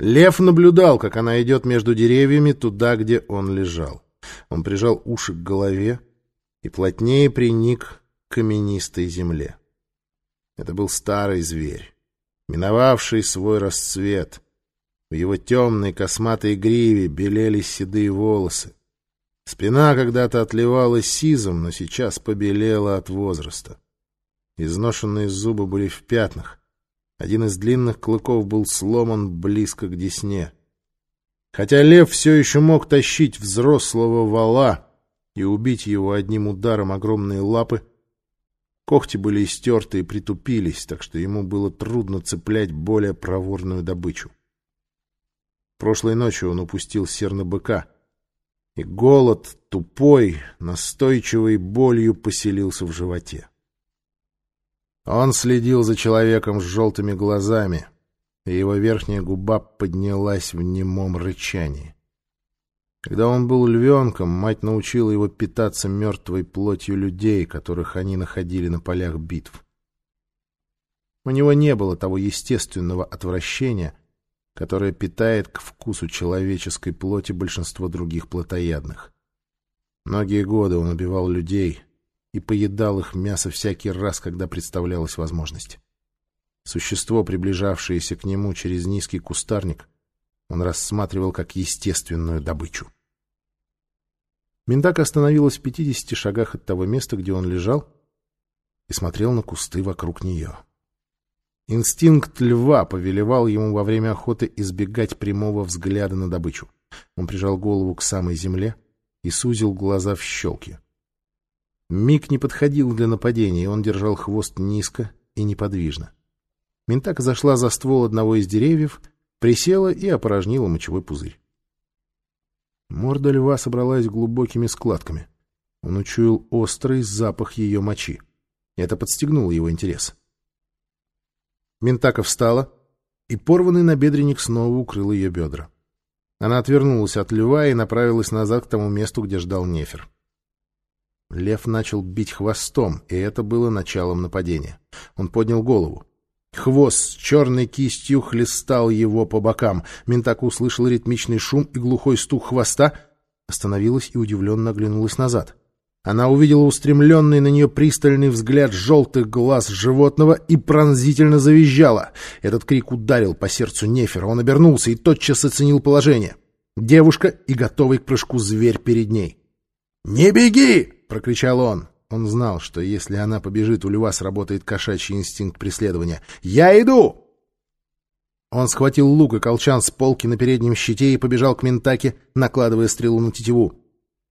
Лев наблюдал, как она идет между деревьями туда, где он лежал. Он прижал уши к голове и плотнее приник к каменистой земле. Это был старый зверь, миновавший свой расцвет. В его темной косматой гриве белели седые волосы. Спина когда-то отливала сизом, но сейчас побелела от возраста. Изношенные зубы были в пятнах. Один из длинных клыков был сломан близко к десне. Хотя лев все еще мог тащить взрослого вала и убить его одним ударом огромной лапы, когти были истерты и притупились, так что ему было трудно цеплять более проворную добычу. Прошлой ночью он упустил серна-быка, и голод, тупой, настойчивой болью поселился в животе. Он следил за человеком с желтыми глазами, и его верхняя губа поднялась в немом рычании. Когда он был львенком, мать научила его питаться мертвой плотью людей, которых они находили на полях битв. У него не было того естественного отвращения, которое питает к вкусу человеческой плоти большинство других плотоядных. Многие годы он убивал людей — и поедал их мясо всякий раз, когда представлялась возможность. Существо, приближавшееся к нему через низкий кустарник, он рассматривал как естественную добычу. Миндак остановилась в пятидесяти шагах от того места, где он лежал, и смотрел на кусты вокруг нее. Инстинкт льва повелевал ему во время охоты избегать прямого взгляда на добычу. Он прижал голову к самой земле и сузил глаза в щелки. Миг не подходил для нападения, он держал хвост низко и неподвижно. Ментака зашла за ствол одного из деревьев, присела и опорожнила мочевой пузырь. Морда льва собралась глубокими складками. Он учуял острый запах ее мочи. Это подстегнуло его интерес. Ментака встала, и порванный набедренник снова укрыл ее бедра. Она отвернулась от льва и направилась назад к тому месту, где ждал Нефер. Лев начал бить хвостом, и это было началом нападения. Он поднял голову. Хвост с черной кистью хлестал его по бокам. Ментака услышал ритмичный шум и глухой стук хвоста, остановилась и удивленно оглянулась назад. Она увидела устремленный на нее пристальный взгляд желтых глаз животного и пронзительно завизжала. Этот крик ударил по сердцу Нефера. Он обернулся и тотчас оценил положение. Девушка и готовый к прыжку зверь перед ней. «Не беги!» Прокричал он. Он знал, что если она побежит, у льва сработает кошачий инстинкт преследования. «Я иду!» Он схватил лук и колчан с полки на переднем щите и побежал к Ментаке, накладывая стрелу на тетиву.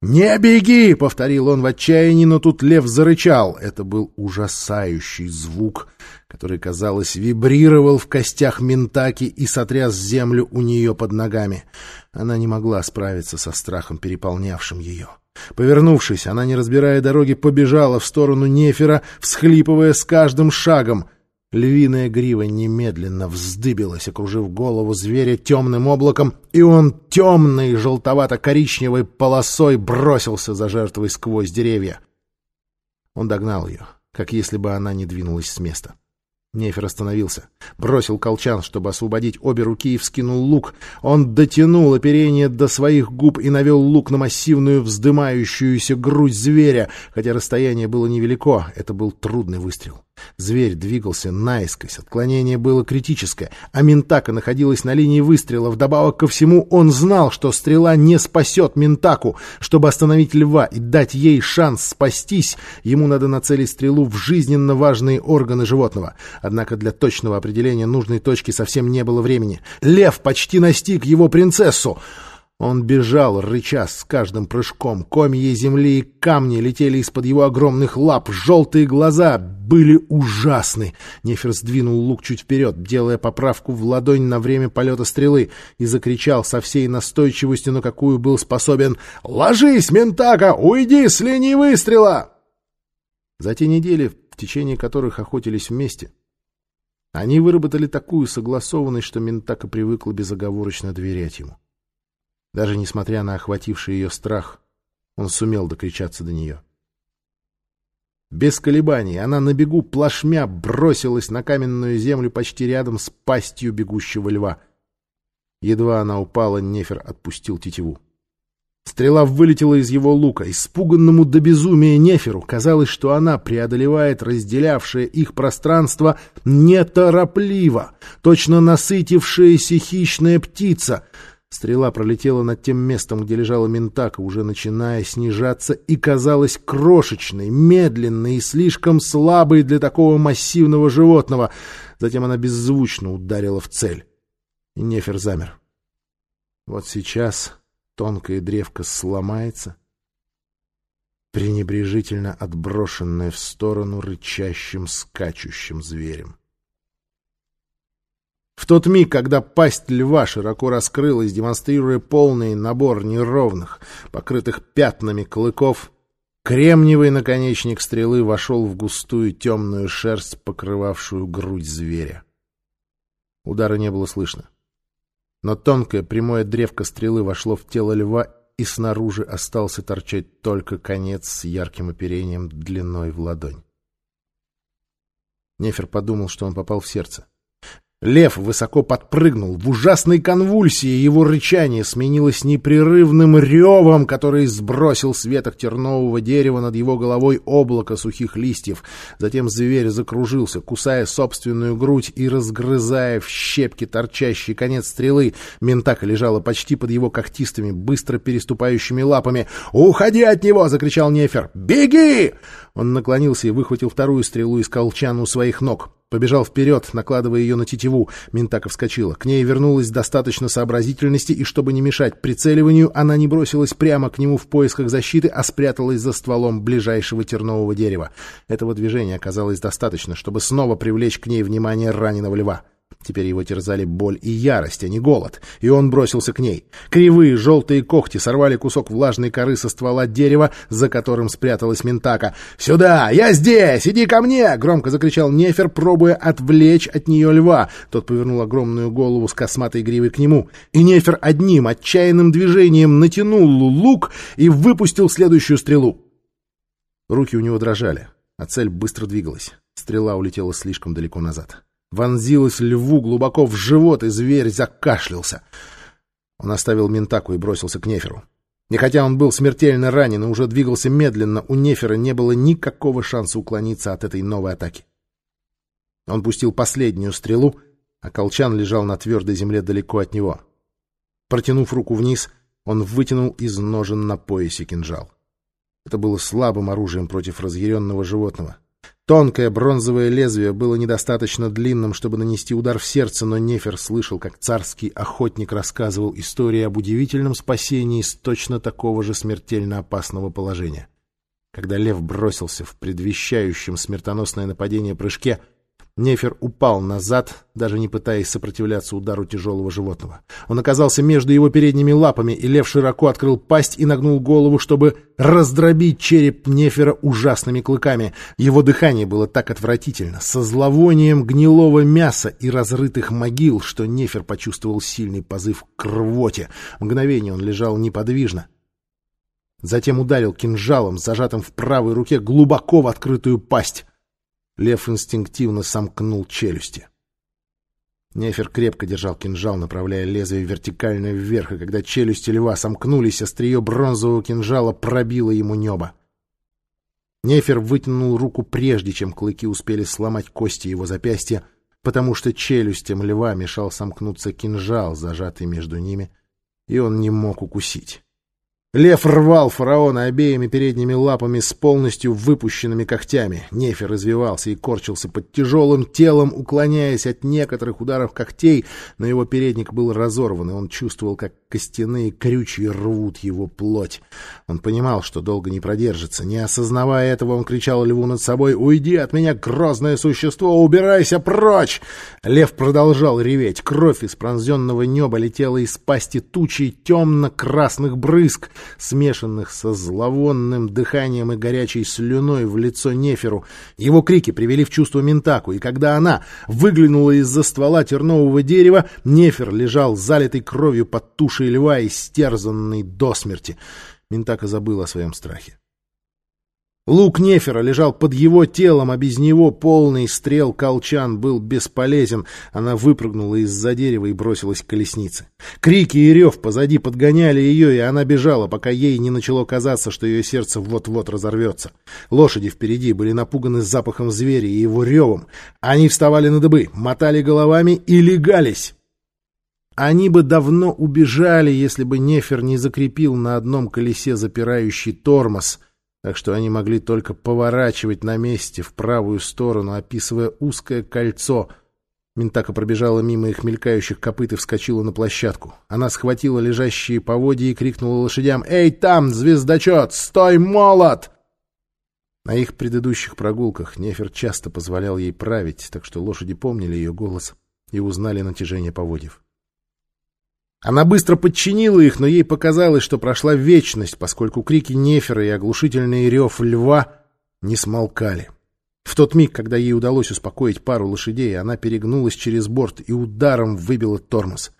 «Не беги!» — повторил он в отчаянии, но тут лев зарычал. Это был ужасающий звук, который, казалось, вибрировал в костях Ментаки и сотряс землю у нее под ногами. Она не могла справиться со страхом, переполнявшим ее. Повернувшись, она, не разбирая дороги, побежала в сторону Нефера, всхлипывая с каждым шагом. Львиная грива немедленно вздыбилась, окружив голову зверя темным облаком, и он темной желтовато-коричневой полосой бросился за жертвой сквозь деревья. Он догнал ее, как если бы она не двинулась с места. — Нефер остановился, бросил колчан, чтобы освободить обе руки, и вскинул лук. Он дотянул оперение до своих губ и навел лук на массивную вздымающуюся грудь зверя, хотя расстояние было невелико, это был трудный выстрел. Зверь двигался наискось, отклонение было критическое, а Ментака находилась на линии выстрела. Вдобавок ко всему он знал, что стрела не спасет Ментаку. Чтобы остановить льва и дать ей шанс спастись, ему надо нацелить стрелу в жизненно важные органы животного. Однако для точного определения нужной точки совсем не было времени. Лев почти настиг его принцессу. Он бежал, рыча с каждым прыжком. Комья земли и камни летели из-под его огромных лап. Желтые глаза были ужасны. Нефер сдвинул лук чуть вперед, делая поправку в ладонь на время полета стрелы, и закричал со всей настойчивостью, на какую был способен «Ложись, Ментака! Уйди с линии выстрела!» За те недели, в течение которых охотились вместе, они выработали такую согласованность, что Ментака привыкла безоговорочно доверять ему. Даже несмотря на охвативший ее страх, он сумел докричаться до нее. Без колебаний она на бегу плашмя бросилась на каменную землю почти рядом с пастью бегущего льва. Едва она упала, Нефер отпустил тетиву. Стрела вылетела из его лука. Испуганному до безумия Неферу казалось, что она преодолевает разделявшее их пространство неторопливо, точно насытившаяся хищная птица. Стрела пролетела над тем местом, где лежала Ментака, уже начиная снижаться, и казалась крошечной, медленной и слишком слабой для такого массивного животного. Затем она беззвучно ударила в цель. И Нефер замер. Вот сейчас тонкая древка сломается, пренебрежительно отброшенная в сторону рычащим, скачущим зверем. В тот миг, когда пасть льва широко раскрылась, демонстрируя полный набор неровных, покрытых пятнами клыков, кремниевый наконечник стрелы вошел в густую темную шерсть, покрывавшую грудь зверя. Удара не было слышно но тонкое прямое древко стрелы вошло в тело льва, и снаружи остался торчать только конец с ярким оперением длиной в ладонь. Нефер подумал, что он попал в сердце. Лев высоко подпрыгнул. В ужасной конвульсии его рычание сменилось непрерывным ревом, который сбросил с веток тернового дерева над его головой облако сухих листьев. Затем зверь закружился, кусая собственную грудь и разгрызая в щепки торчащий конец стрелы. Ментака лежала почти под его когтистыми, быстро переступающими лапами. «Уходи от него!» — закричал Нефер. «Беги!» Он наклонился и выхватил вторую стрелу из колчана у своих ног. Побежал вперед, накладывая ее на тетиву. Ментака вскочила. К ней вернулось достаточно сообразительности, и чтобы не мешать прицеливанию, она не бросилась прямо к нему в поисках защиты, а спряталась за стволом ближайшего тернового дерева. Этого движения оказалось достаточно, чтобы снова привлечь к ней внимание раненого льва. Теперь его терзали боль и ярость, а не голод, и он бросился к ней. Кривые желтые когти сорвали кусок влажной коры со ствола дерева, за которым спряталась Ментака. «Сюда! Я здесь! Иди ко мне!» — громко закричал Нефер, пробуя отвлечь от нее льва. Тот повернул огромную голову с косматой гривой к нему, и Нефер одним отчаянным движением натянул лук и выпустил следующую стрелу. Руки у него дрожали, а цель быстро двигалась. Стрела улетела слишком далеко назад вонзилась льву глубоко в живот, и зверь закашлялся. Он оставил Ментаку и бросился к Неферу. И хотя он был смертельно ранен и уже двигался медленно, у Нефера не было никакого шанса уклониться от этой новой атаки. Он пустил последнюю стрелу, а колчан лежал на твердой земле далеко от него. Протянув руку вниз, он вытянул из ножен на поясе кинжал. Это было слабым оружием против разъяренного животного. Тонкое бронзовое лезвие было недостаточно длинным, чтобы нанести удар в сердце, но Нефер слышал, как царский охотник рассказывал историю об удивительном спасении из точно такого же смертельно опасного положения. Когда лев бросился в предвещающем смертоносное нападение прыжке — Нефер упал назад, даже не пытаясь сопротивляться удару тяжелого животного. Он оказался между его передними лапами, и лев широко открыл пасть и нагнул голову, чтобы раздробить череп Нефера ужасными клыками. Его дыхание было так отвратительно, со зловонием гнилого мяса и разрытых могил, что Нефер почувствовал сильный позыв к рвоте. Мгновение он лежал неподвижно. Затем ударил кинжалом, зажатым в правой руке, глубоко в открытую пасть. Лев инстинктивно сомкнул челюсти. Нефер крепко держал кинжал, направляя лезвие вертикально вверх, и когда челюсти льва сомкнулись, острие бронзового кинжала пробило ему небо. Нефер вытянул руку прежде, чем клыки успели сломать кости его запястья, потому что челюстям льва мешал сомкнуться кинжал, зажатый между ними, и он не мог укусить. Лев рвал фараона обеими передними лапами с полностью выпущенными когтями. Нефер развивался и корчился под тяжелым телом, уклоняясь от некоторых ударов когтей, но его передник был разорван, и он чувствовал, как костяные крючья рвут его плоть. Он понимал, что долго не продержится. Не осознавая этого, он кричал льву над собой «Уйди от меня, грозное существо! Убирайся прочь!» Лев продолжал реветь. Кровь из пронзенного неба летела из пасти тучей темно-красных брызг — смешанных со зловонным дыханием и горячей слюной в лицо Неферу. Его крики привели в чувство Ментаку, и когда она выглянула из-за ствола тернового дерева, Нефер лежал залитый кровью под тушей льва и стерзанный до смерти. Ментака забыл о своем страхе. Лук Нефера лежал под его телом, а без него полный стрел колчан был бесполезен. Она выпрыгнула из-за дерева и бросилась к колеснице. Крики и рев позади подгоняли ее, и она бежала, пока ей не начало казаться, что ее сердце вот-вот разорвется. Лошади впереди были напуганы запахом зверя и его ревом. Они вставали на дыбы, мотали головами и легались. Они бы давно убежали, если бы Нефер не закрепил на одном колесе запирающий тормоз — так что они могли только поворачивать на месте в правую сторону, описывая узкое кольцо. Ментака пробежала мимо их мелькающих копыт и вскочила на площадку. Она схватила лежащие поводья и крикнула лошадям «Эй, там, звездочет! Стой, молот!» На их предыдущих прогулках Нефер часто позволял ей править, так что лошади помнили ее голос и узнали натяжение поводьев. Она быстро подчинила их, но ей показалось, что прошла вечность, поскольку крики Нефера и оглушительный рев льва не смолкали. В тот миг, когда ей удалось успокоить пару лошадей, она перегнулась через борт и ударом выбила тормоз.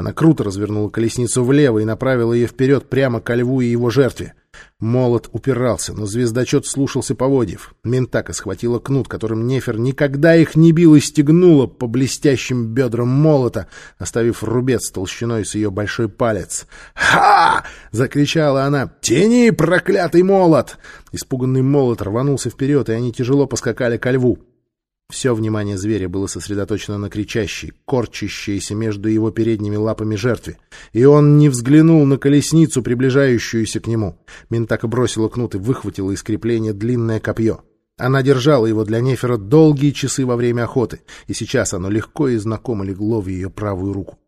Она круто развернула колесницу влево и направила ее вперед прямо ко льву и его жертве. Молот упирался, но звездочет слушался поводьев. Ментака схватила кнут, которым Нефер никогда их не бил и стегнула по блестящим бедрам молота, оставив рубец толщиной с ее большой палец. «Ха!» — закричала она. «Тяни, проклятый молот!» Испуганный молот рванулся вперед, и они тяжело поскакали ко льву. Все внимание зверя было сосредоточено на кричащей, корчащейся между его передними лапами жертве, и он не взглянул на колесницу, приближающуюся к нему. Ментака бросила кнут и выхватила из крепления длинное копье. Она держала его для Нефера долгие часы во время охоты, и сейчас оно легко и знакомо легло в ее правую руку.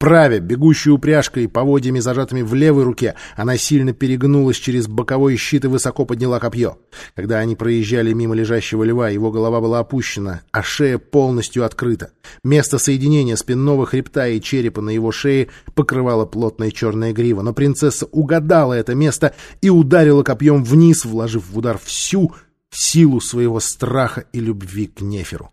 Правя, бегущей упряжкой и поводьями, зажатыми в левой руке, она сильно перегнулась через боковой щит и высоко подняла копье. Когда они проезжали мимо лежащего льва, его голова была опущена, а шея полностью открыта. Место соединения спинного хребта и черепа на его шее покрывала плотная черная грива, но принцесса угадала это место и ударила копьем вниз, вложив в удар всю силу своего страха и любви к Неферу.